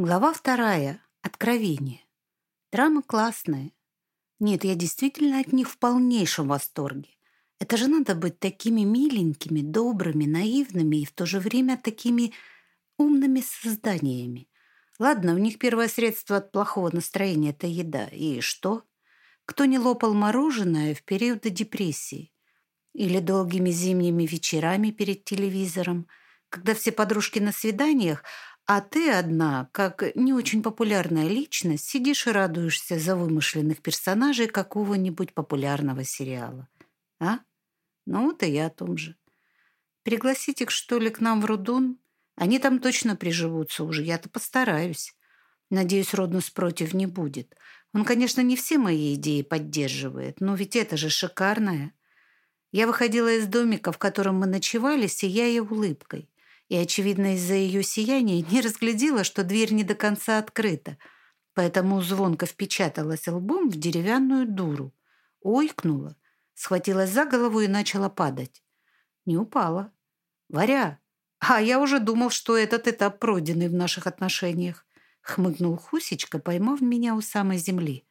Глава вторая. Откровение. Драма классная. Нет, я действительно от них в полнейшем восторге. Это же надо быть такими миленькими, добрыми, наивными и в то же время такими умными созданиями. Ладно, у них первое средство от плохого настроения – это еда. И что? Кто не лопал мороженое в периоды депрессии? Или долгими зимними вечерами перед телевизором, когда все подружки на свиданиях, а ты одна, как не очень популярная личность, сидишь и радуешься за вымышленных персонажей какого-нибудь популярного сериала. А? Ну вот и я о том же. Пригласить их, что ли, к нам в Рудун? Они там точно приживутся уже, я-то постараюсь. Надеюсь, Роднус против не будет. Он, конечно, не все мои идеи поддерживает, но ведь это же шикарное. Я выходила из домика, в котором мы ночевали, сияя улыбкой и, очевидно, из-за ее сияния не разглядела, что дверь не до конца открыта, поэтому звонко впечаталась лбом в деревянную дуру, ойкнула, схватилась за голову и начала падать. Не упала. «Варя, а я уже думал, что этот этап пройденный в наших отношениях», хмыкнул Хусечка, поймав меня у самой земли.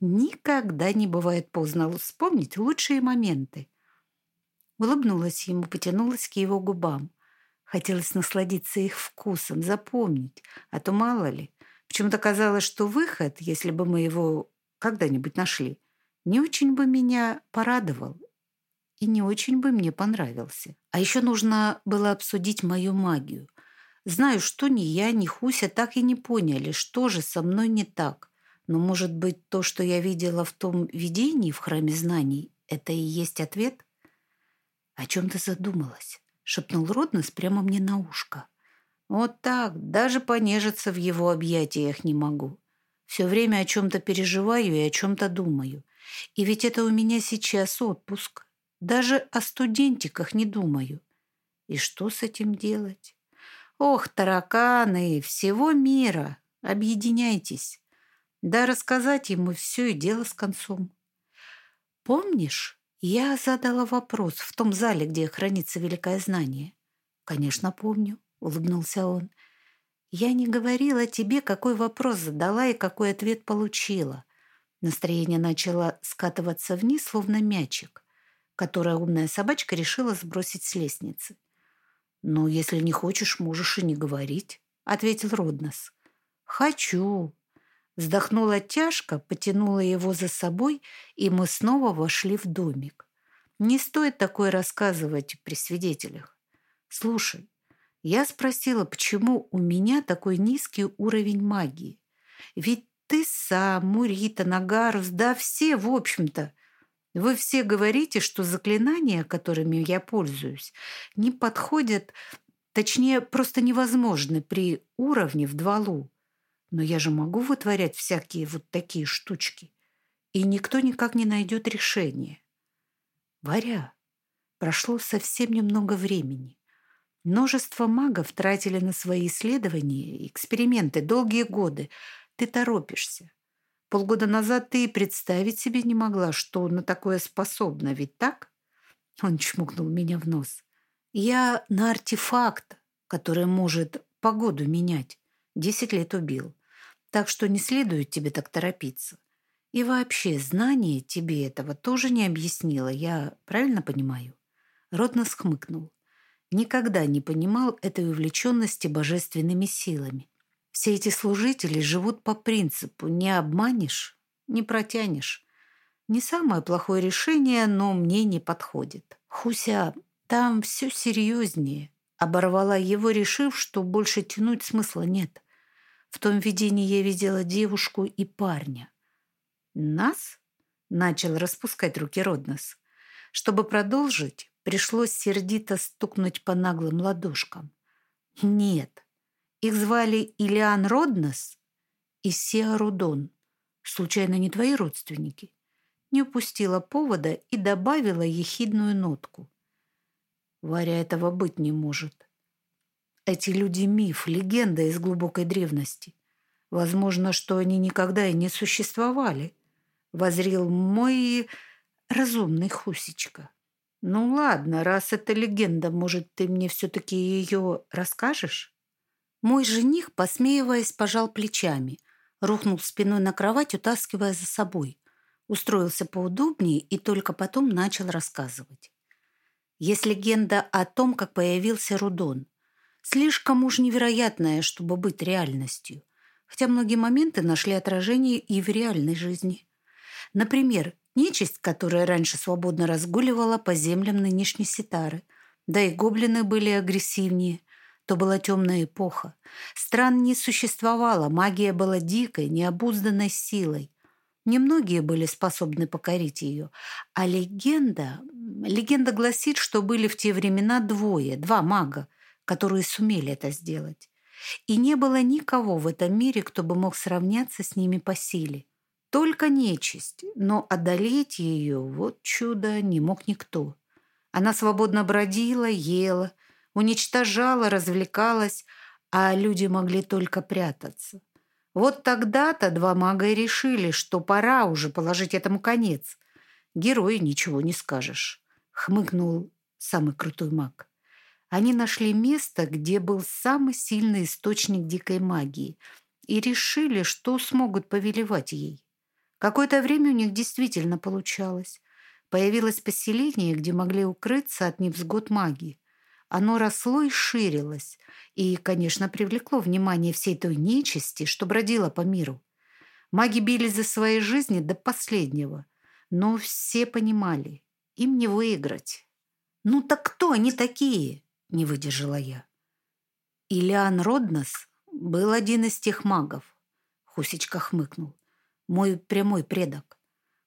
«Никогда не бывает поздно вспомнить лучшие моменты». Улыбнулась ему, потянулась к его губам. Хотелось насладиться их вкусом, запомнить, а то мало ли. Почему-то казалось, что выход, если бы мы его когда-нибудь нашли, не очень бы меня порадовал и не очень бы мне понравился. А еще нужно было обсудить мою магию. Знаю, что ни я, ни Хуся так и не поняли, что же со мной не так. Но, может быть, то, что я видела в том видении в храме знаний, это и есть ответ? О чем ты задумалась? Шепнул Роднес прямо мне на ушко. Вот так, даже понежиться в его объятиях не могу. Все время о чем-то переживаю и о чем-то думаю. И ведь это у меня сейчас отпуск. Даже о студентиках не думаю. И что с этим делать? Ох, тараканы всего мира, объединяйтесь. Да рассказать ему все и дело с концом. Помнишь, я задала вопрос в том зале, где хранится великое знание. «Конечно, помню», — улыбнулся он. «Я не говорила тебе, какой вопрос задала и какой ответ получила». Настроение начало скатываться вниз, словно мячик, который умная собачка решила сбросить с лестницы. «Ну, если не хочешь, можешь и не говорить», — ответил Роднос. «Хочу», Вздохнула тяжко, потянула его за собой, и мы снова вошли в домик. Не стоит такое рассказывать при свидетелях. Слушай, я спросила, почему у меня такой низкий уровень магии. Ведь ты сам, Мурита, Нагарус, да все, в общем-то. Вы все говорите, что заклинания, которыми я пользуюсь, не подходят, точнее, просто невозможны при уровне в два лу. Но я же могу вытворять всякие вот такие штучки. И никто никак не найдет решения. Варя, прошло совсем немного времени. Множество магов тратили на свои исследования эксперименты долгие годы. Ты торопишься. Полгода назад ты и представить себе не могла, что на такое способна, ведь так? Он чмокнул меня в нос. Я на артефакт, который может погоду менять. Десять лет убил. Так что не следует тебе так торопиться. И вообще, знание тебе этого тоже не объяснило, я правильно понимаю?» Ротнос хмыкнул. Никогда не понимал этой увлеченности божественными силами. Все эти служители живут по принципу «не обманешь, не протянешь». Не самое плохое решение, но мне не подходит. Хуся, там все серьезнее. Оборвала его, решив, что больше тянуть смысла нет. В том видении я видела девушку и парня. «Нас?» — начал распускать руки Роднос. Чтобы продолжить, пришлось сердито стукнуть по наглым ладошкам. «Нет, их звали Илиан Роднос и Сеа Рудон. Случайно не твои родственники?» Не упустила повода и добавила ехидную нотку. Варя этого быть не может. Эти люди — миф, легенда из глубокой древности. Возможно, что они никогда и не существовали. Возрил мой разумный Хусечка. Ну ладно, раз это легенда, может, ты мне все-таки ее расскажешь? Мой жених, посмеиваясь, пожал плечами, рухнул спиной на кровать, утаскивая за собой. Устроился поудобнее и только потом начал рассказывать. Есть легенда о том, как появился Рудон. Слишком уж невероятная, чтобы быть реальностью. Хотя многие моменты нашли отражение и в реальной жизни. Например, нечисть, которая раньше свободно разгуливала по землям нынешней Ситары. Да и гоблины были агрессивнее. То была темная эпоха. Стран не существовало, магия была дикой, необузданной силой. Немногие были способны покорить ее. А легенда... Легенда гласит, что были в те времена двое, два мага, которые сумели это сделать. И не было никого в этом мире, кто бы мог сравняться с ними по силе. Только нечисть, но одолеть ее, вот чудо, не мог никто. Она свободно бродила, ела, уничтожала, развлекалась, а люди могли только прятаться. Вот тогда-то два мага и решили, что пора уже положить этому конец. Герою ничего не скажешь, хмыкнул самый крутой маг. Они нашли место, где был самый сильный источник дикой магии, и решили, что смогут повелевать ей. Какое-то время у них действительно получалось. Появилось поселение, где могли укрыться от невзгод магии. Оно росло и ширилось, и, конечно, привлекло внимание всей той нечисти, что бродила по миру. Маги били за свои жизни до последнего, но все понимали, им не выиграть. «Ну так кто они такие?» – не выдержала я. Илиан Роднос был один из тех магов. Хусечка хмыкнул. Мой прямой предок.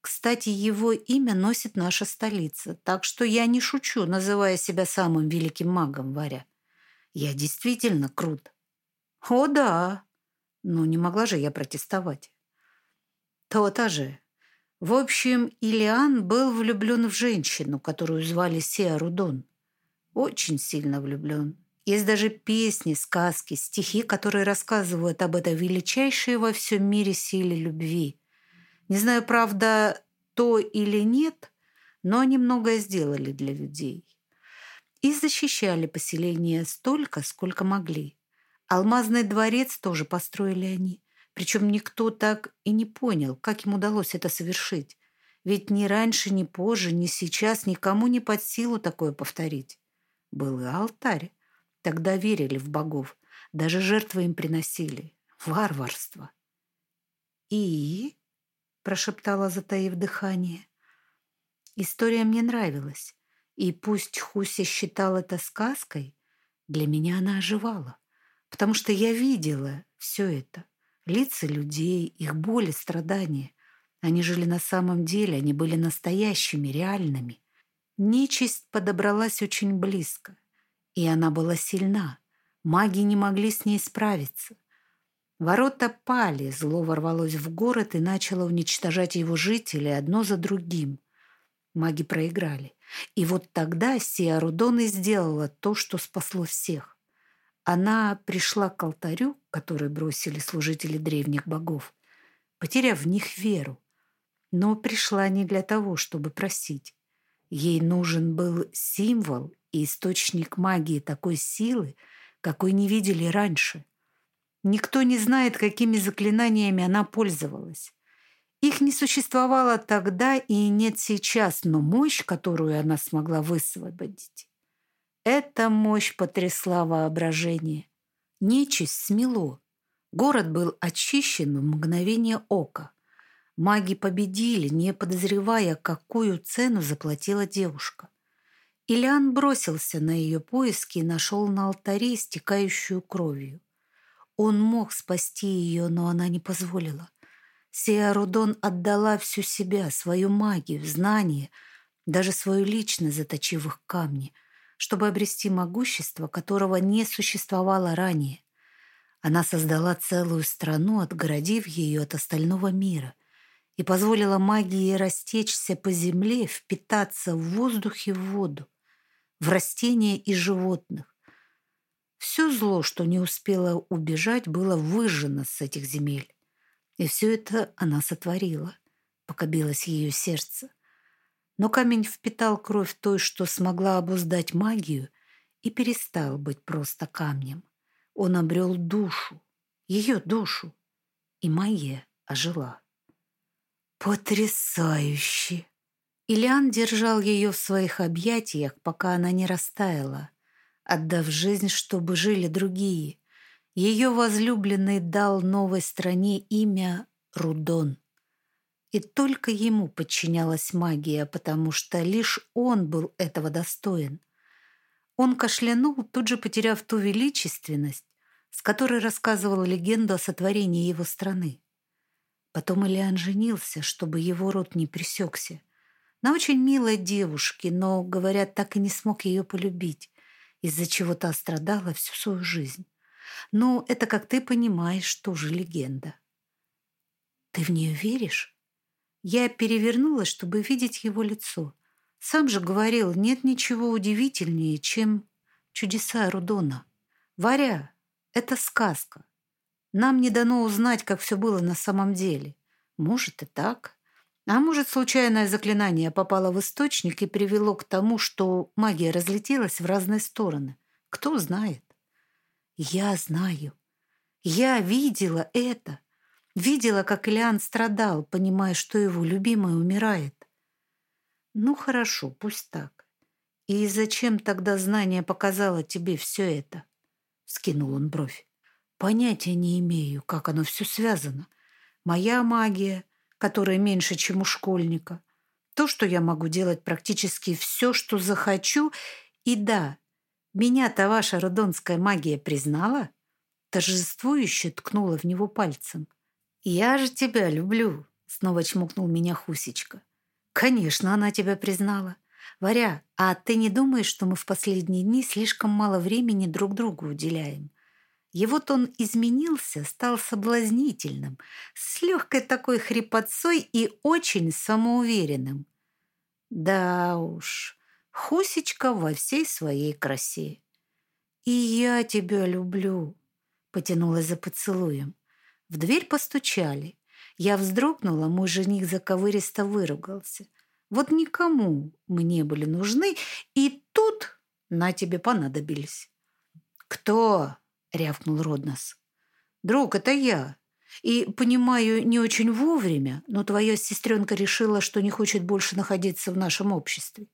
Кстати, его имя носит наша столица, так что я не шучу, называя себя самым великим магом, Варя. Я действительно крут. О, да. Ну, не могла же я протестовать. То-то же. В общем, Илиан был влюблен в женщину, которую звали Сеа Рудон. Очень сильно влюблен. Есть даже песни, сказки, стихи, которые рассказывают об этой величайшей во всем мире силе любви – не знаю, правда, то или нет, но они многое сделали для людей. И защищали поселение столько, сколько могли. Алмазный дворец тоже построили они. Причем никто так и не понял, как им удалось это совершить. Ведь ни раньше, ни позже, ни сейчас никому не под силу такое повторить. Был и алтарь. Тогда верили в богов. Даже жертвы им приносили. Варварство. И прошептала, затаив дыхание. История мне нравилась, и пусть Хуся считал это сказкой, для меня она оживала, потому что я видела все это, лица людей, их боли, страдания. Они жили на самом деле, они были настоящими, реальными. Нечисть подобралась очень близко, и она была сильна. Маги не могли с ней справиться. Ворота пали, зло ворвалось в город и начало уничтожать его жителей одно за другим. Маги проиграли. И вот тогда Сия Рудон и сделала то, что спасло всех. Она пришла к алтарю, который бросили служители древних богов, потеряв в них веру. Но пришла не для того, чтобы просить. Ей нужен был символ и источник магии такой силы, какой не видели раньше – Никто не знает, какими заклинаниями она пользовалась. Их не существовало тогда и нет сейчас, но мощь, которую она смогла высвободить, эта мощь потрясла воображение. Нечисть смело. Город был очищен в мгновение ока. Маги победили, не подозревая, какую цену заплатила девушка. Ильян бросился на ее поиски и нашел на алтаре истекающую кровью. Он мог спасти ее, но она не позволила. Сия Рудон отдала всю себя, свою магию, знания, даже свою личность, заточив их камни, чтобы обрести могущество, которого не существовало ранее. Она создала целую страну, отгородив ее от остального мира, и позволила магии растечься по земле, впитаться в воздух и в воду, в растения и животных, все зло, что не успела убежать, было выжжено с этих земель. И все это она сотворила, пока билось ее сердце. Но камень впитал кровь той, что смогла обуздать магию, и перестал быть просто камнем. Он обрел душу, ее душу, и магия ожила. Потрясающе! Ильян держал ее в своих объятиях, пока она не растаяла, отдав жизнь, чтобы жили другие. Ее возлюбленный дал новой стране имя Рудон. И только ему подчинялась магия, потому что лишь он был этого достоин. Он кашлянул, тут же потеряв ту величественность, с которой рассказывала легенду о сотворении его страны. Потом Ильян женился, чтобы его род не пресекся. На очень милой девушке, но, говорят, так и не смог ее полюбить, из-за чего та страдала всю свою жизнь. Ну, это, как ты понимаешь, тоже легенда. Ты в нее веришь? Я перевернулась, чтобы видеть его лицо. Сам же говорил, нет ничего удивительнее, чем чудеса Рудона. Варя, это сказка. Нам не дано узнать, как все было на самом деле. Может и так. А может, случайное заклинание попало в источник и привело к тому, что магия разлетелась в разные стороны. Кто знает? Я знаю. Я видела это. Видела, как Ильян страдал, понимая, что его любимая умирает. Ну, хорошо, пусть так. И зачем тогда знание показало тебе все это? Скинул он бровь. Понятия не имею, как оно все связано. Моя магия, которая меньше, чем у школьника. То, что я могу делать практически все, что захочу. И да, меня-то ваша родонская магия признала? Торжествующе ткнула в него пальцем. «Я же тебя люблю», — снова чмокнул меня Хусечка. «Конечно, она тебя признала. Варя, а ты не думаешь, что мы в последние дни слишком мало времени друг другу уделяем? Его тон изменился, стал соблазнительным, с легкой такой хрипотцой и очень самоуверенным. Да уж, Хусечка во всей своей красе. «И я тебя люблю», — потянулась за поцелуем. В дверь постучали. Я вздрогнула, мой жених заковыристо выругался. Вот никому мы не были нужны, и тут на тебе понадобились. «Кто?» — рявкнул Роднос. «Друг, это я. И, понимаю, не очень вовремя, но твоя сестренка решила, что не хочет больше находиться в нашем обществе.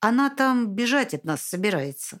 Она там бежать от нас собирается».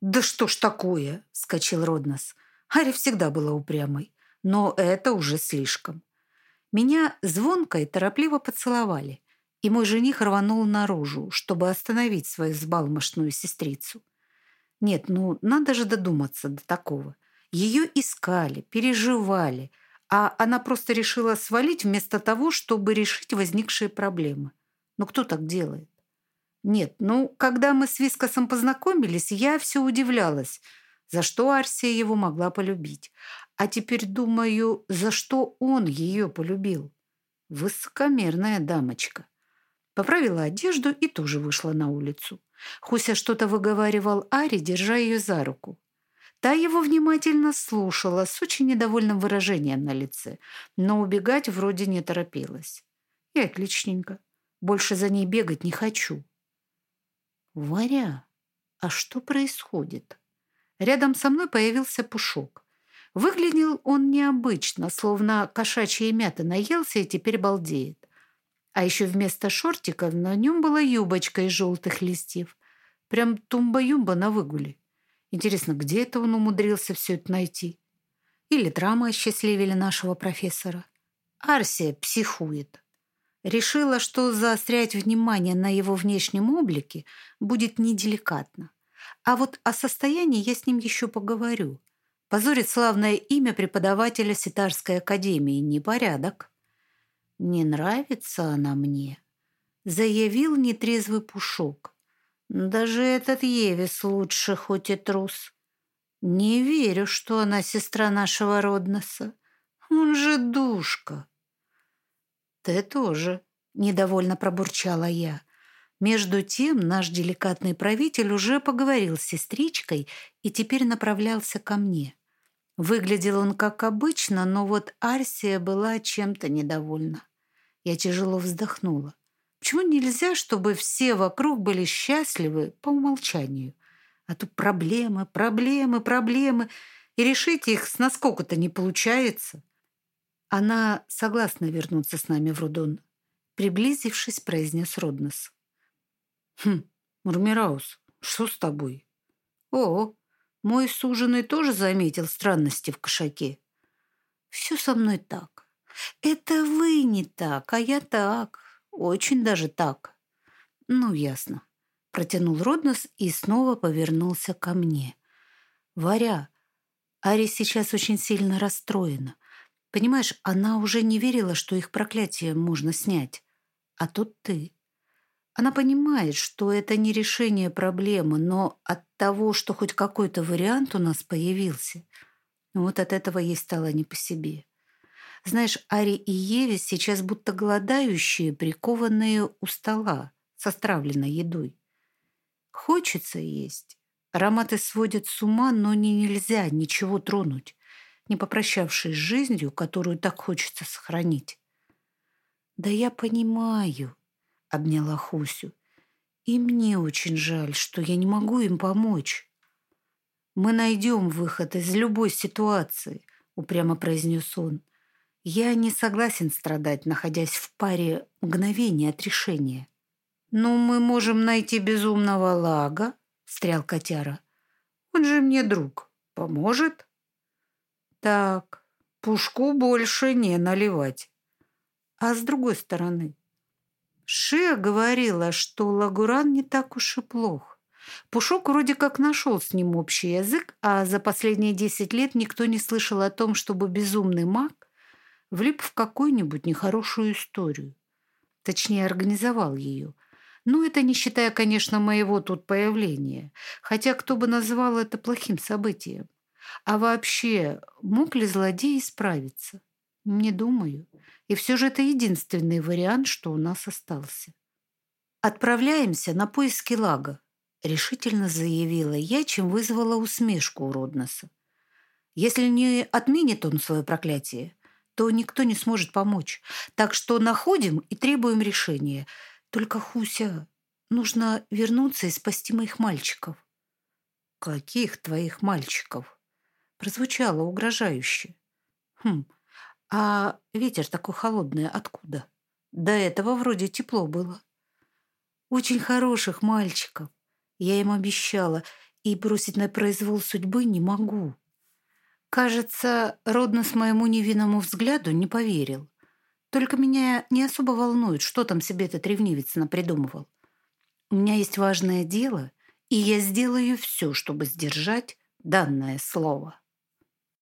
«Да что ж такое?» — вскочил Роднос. Ари всегда была упрямой но это уже слишком. Меня звонко и торопливо поцеловали, и мой жених рванул наружу, чтобы остановить свою взбалмошную сестрицу. Нет, ну надо же додуматься до такого. Ее искали, переживали, а она просто решила свалить вместо того, чтобы решить возникшие проблемы. Ну кто так делает? Нет, ну, когда мы с Вискосом познакомились, я все удивлялась, за что Арсия его могла полюбить. А теперь думаю, за что он ее полюбил. Высокомерная дамочка. Поправила одежду и тоже вышла на улицу. Хуся что-то выговаривал Аре, держа ее за руку. Та его внимательно слушала с очень недовольным выражением на лице, но убегать вроде не торопилась. И отличненько. Больше за ней бегать не хочу. Варя, а что происходит? Рядом со мной появился Пушок. Выглядел он необычно, словно кошачьей мяты наелся и теперь балдеет. А еще вместо шортиков на нем была юбочка из желтых листьев. Прям тумба-юмба на выгуле. Интересно, где это он умудрился все это найти? Или драмы осчастливили нашего профессора? Арсия психует. Решила, что заострять внимание на его внешнем облике будет неделикатно. А вот о состоянии я с ним еще поговорю – Позорит славное имя преподавателя Ситарской академии. Непорядок. Не нравится она мне, заявил нетрезвый Пушок. Даже этот Евис лучше, хоть и трус. Не верю, что она сестра нашего Родноса. Он же душка. Ты тоже, недовольно пробурчала я. Между тем наш деликатный правитель уже поговорил с сестричкой и теперь направлялся ко мне. Выглядел он как обычно, но вот Арсия была чем-то недовольна. Я тяжело вздохнула. Почему нельзя, чтобы все вокруг были счастливы по умолчанию? А тут проблемы, проблемы, проблемы. и решить их с насколько-то не получается. Она согласна вернуться с нами в Рудон. Приблизившись, произнес Роднос. Хм, Мурмираус, что с тобой? О, мой суженый тоже заметил странности в кошаке. Все со мной так. Это вы не так, а я так. Очень даже так. Ну, ясно. Протянул Роднос и снова повернулся ко мне. Варя, Ари сейчас очень сильно расстроена. Понимаешь, она уже не верила, что их проклятие можно снять. А тут ты. Она понимает, что это не решение проблемы, но от того, что хоть какой-то вариант у нас появился, вот от этого ей стало не по себе. Знаешь, Ари и Еве сейчас будто голодающие, прикованные у стола со стравленной едой. Хочется есть. Ароматы сводят с ума, но не нельзя ничего тронуть не попрощавшись с жизнью, которую так хочется сохранить. «Да я понимаю», — обняла Хусю. «И мне очень жаль, что я не могу им помочь». «Мы найдем выход из любой ситуации», — упрямо произнес он. «Я не согласен страдать, находясь в паре мгновений от решения». «Ну, мы можем найти безумного лага», — встрял котяра. «Он же мне друг. Поможет?» Так, пушку больше не наливать. А с другой стороны, Шия говорила, что Лагуран не так уж и плох. Пушок вроде как нашел с ним общий язык, а за последние десять лет никто не слышал о том, чтобы безумный маг влип в какую-нибудь нехорошую историю. Точнее, организовал ее. Ну, это не считая, конечно, моего тут появления. Хотя кто бы назвал это плохим событием. А вообще, мог ли злодей справиться? Не думаю. И все же это единственный вариант, что у нас остался. «Отправляемся на поиски лага», — решительно заявила я, чем вызвала усмешку у Родноса. «Если не отменит он свое проклятие, то никто не сможет помочь. Так что находим и требуем решения. Только, Хуся, нужно вернуться и спасти моих мальчиков». «Каких твоих мальчиков?» прозвучало угрожающе. Хм, а ветер такой холодный откуда? До этого вроде тепло было. Очень хороших мальчиков. Я им обещала, и бросить на произвол судьбы не могу. Кажется, родно с моему невинному взгляду не поверил. Только меня не особо волнует, что там себе этот ревнивец напридумывал. У меня есть важное дело, и я сделаю все, чтобы сдержать данное слово.